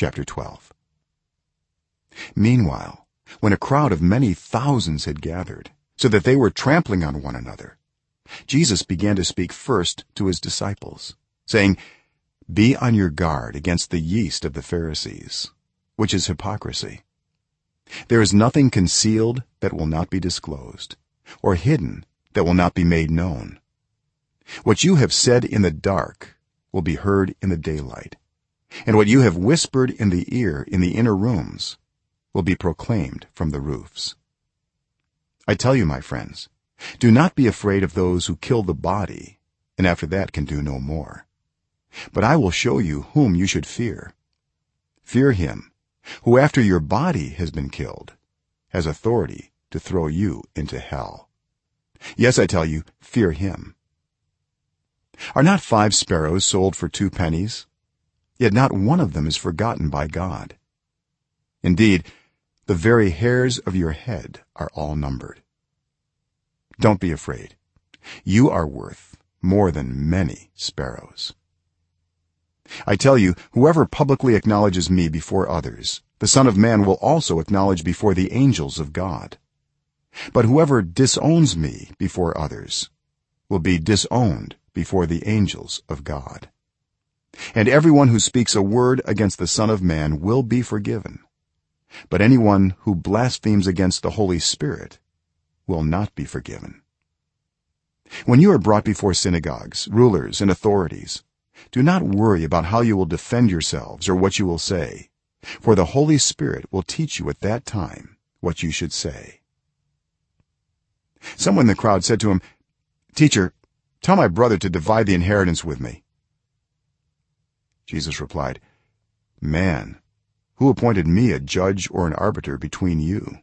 chapter 12 meanwhile when a crowd of many thousands had gathered so that they were trampling on one another jesus began to speak first to his disciples saying be on your guard against the yeast of the pharisees which is hypocrisy. There is nothing concealed that will not be disclosed or hidden that will not be made known. What you have said in the dark will be heard in the daylight and what you have whispered in the ear in the inner rooms will be proclaimed from the roofs. I tell you my friends do not be afraid of those who kill the body and after that can do no more. But i will show you whom you should fear. Fear him who after your body has been killed has authority to throw you into hell. Yes i tell you fear him. Are not five sparrows sold for 2 pennies yet not one of them is forgotten by god. Indeed the very hairs of your head are all numbered. Don't be afraid. You are worth more than many sparrows. I tell you whoever publicly acknowledges me before others the son of man will also acknowledge before the angels of god. But whoever disowns me before others will be disowned before the angels of god and everyone who speaks a word against the son of man will be forgiven. But anyone who blasphemes against the holy spirit will not be forgiven. When you are brought before synagogues rulers and authorities do not worry about how you will defend yourselves or what you will say for the holy spirit will teach you at that time what you should say. Someone in the crowd said to him teacher tell my brother to divide the inheritance with me jesus replied man who appointed me a judge or an arbiter between you?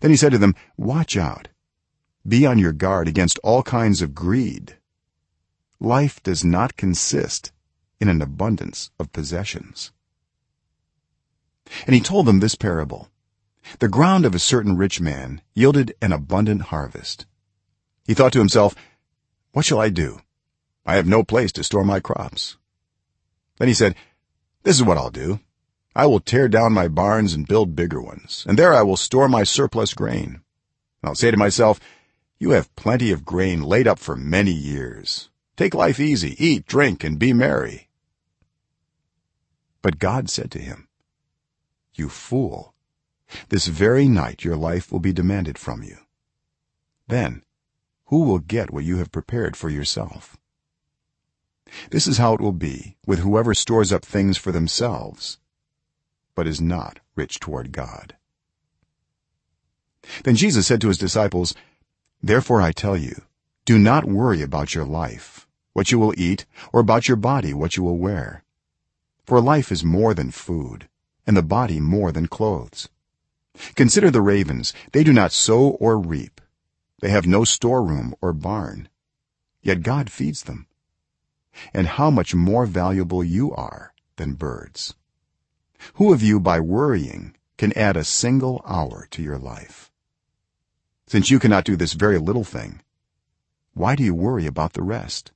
Then he said to them watch out. Be on your guard against all kinds of greed. Life does not consist in an abundance of possessions. And he told them this parable. The ground of a certain rich man yielded an abundant harvest. He thought to himself what shall i do? I have no place to store my crops then he said this is what i'll do. I will tear down my barns and build bigger ones and there i will store my surplus grain. I'll say to myself you have plenty of grain laid up for many years. Take life easy eat drink and be merry. But god said to him you fool this very night your life will be demanded from you. Then who will get what you have prepared for yourself this is how it will be with whoever stores up things for themselves but is not rich toward god. Then jesus said to his disciples therefore i tell you do not worry about your life what you will eat or about your body what you will wear. For life is more than food and the body more than clothes. Consider the ravens. They do not sow or reap. They have no storeroom or barn. Yet god feeds them and how much more valuable you are than birds. Who of you by worrying can add a single hour to your life? Since you cannot do this very little thing why do you worry about the rest?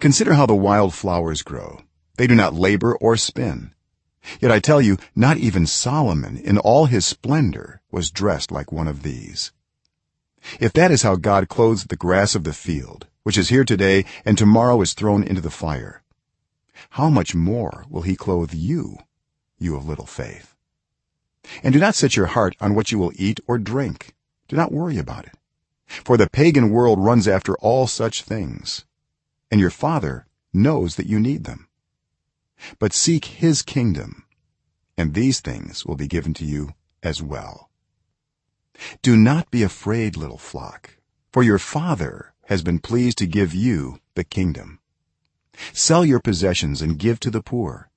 Consider how the wild flowers grow. They do not labor or spin. Yet i tell you not even solomon in all his splendor was dressed like one of these. If that is how god clothes the grass of the field which is here today and tomorrow is thrown into the fire. How much more will he clothe you you of little faith? And do not set your heart on what you will eat or drink. Do not worry about it. For the pagan world runs after all such things and your father knows that you need them. But seek his kingdom and these things will be given to you as well. Do not be afraid little flock for your father has been pleased to give you the kingdom. Sell your possessions and give to the poor.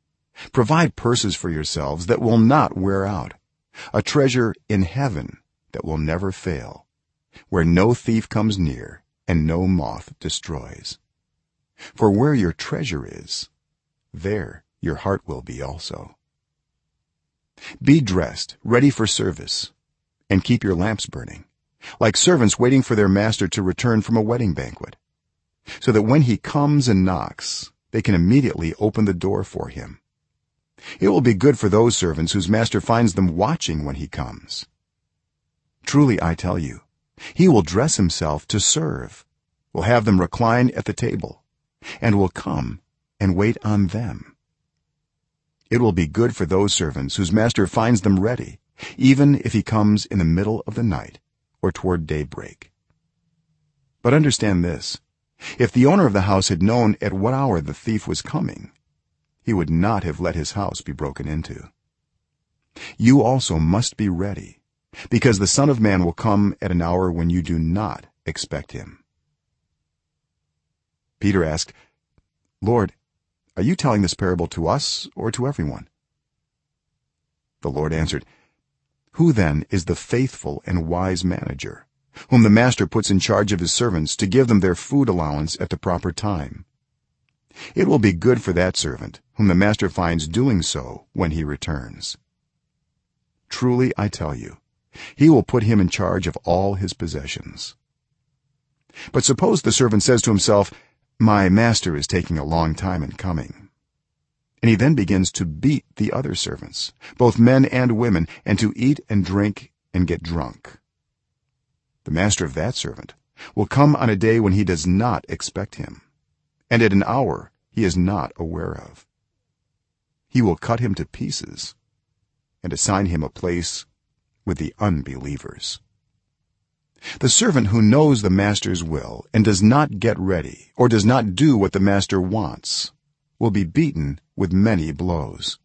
Provide purses for yourselves that will not wear out. A treasure in heaven that will never fail where no thief comes near and no moth destroys. For where your treasure is there your heart will be also. Be dressed ready for service and keep your lamps burning like servants waiting for their master to return from a wedding banquet so that when he comes and knocks they can immediately open the door for him. It will be good for those servants whose master finds them watching when he comes. Truly i tell you he will dress himself to serve will have them recline at the table and will come and wait on them. It will be good for those servants whose master finds them ready even if he comes in the middle of the night or toward daybreak. But understand this. If the owner of the house had known at what hour the thief was coming he would not have let his house be broken into. You also must be ready because the son of man will come at an hour when you do not expect him. Peter asked lord are you telling this parable to us or to everyone? The lord answered who then is the faithful and wise manager whom the master puts in charge of his servants to give them their food allowance at the proper time? It will be good for that servant whom the master finds doing so when he returns. Truly i tell you he will put him in charge of all his possessions. But suppose the servant says to himself my master is taking a long time in coming and he then begins to beat the other servants both men and women and to eat and drink and get drunk. The master of that servant will come on a day when he does not expect him and at an hour he is not aware of. He will cut him to pieces and assign him a place with the unbelievers. The servant who knows the master's will and does not get ready or does not do what the master wants will be beaten with many blows.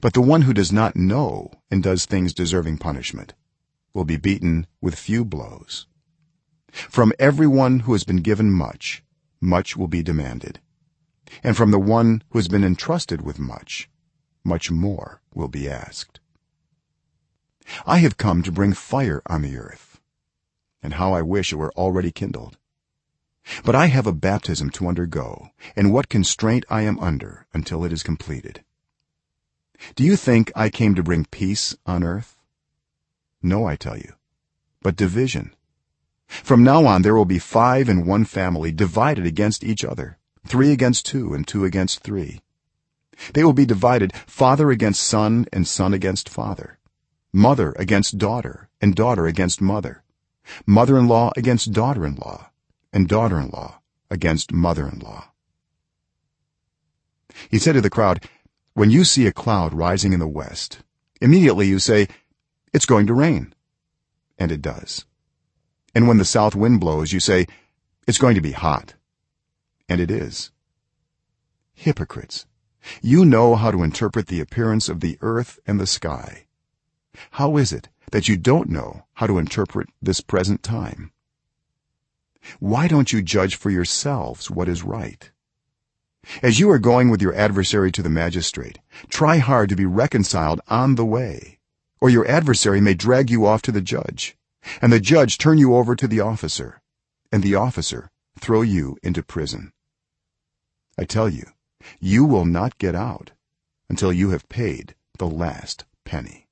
But the one who does not know and does things deserving punishment will be beaten with few blows. From everyone who has been given much much will be demanded. And from the one who has been entrusted with much much more will be asked. I have come to bring fire on the earth and how i wish it were already kindled but i have a baptism to undergo and what constraint i am under until it is completed. Do you think i came to bring peace on earth? No i tell you but division. From now on there will be 5 in one family divided against each other 3 against 2 and 2 against 3 they will be divided father against son and son against father mother against daughter and daughter against mother mother-in-law against daughter-in-law and daughter-in-law against mother-in-law. He said to the crowd when you see a cloud rising in the west immediately you say it's going to rain and it does. And when the south wind blows you say it's going to be hot and it is. Hypocrites! You know how to interpret the appearance of the earth and the sky. How is it that you don't know how to interpret this present time why don't you judge for yourselves what is right? As you are going with your adversary to the magistrate try hard to be reconciled on the way or your adversary may drag you off to the judge and the judge turn you over to the officer and the officer throw you into prison. I tell you you will not get out until you have paid the last penny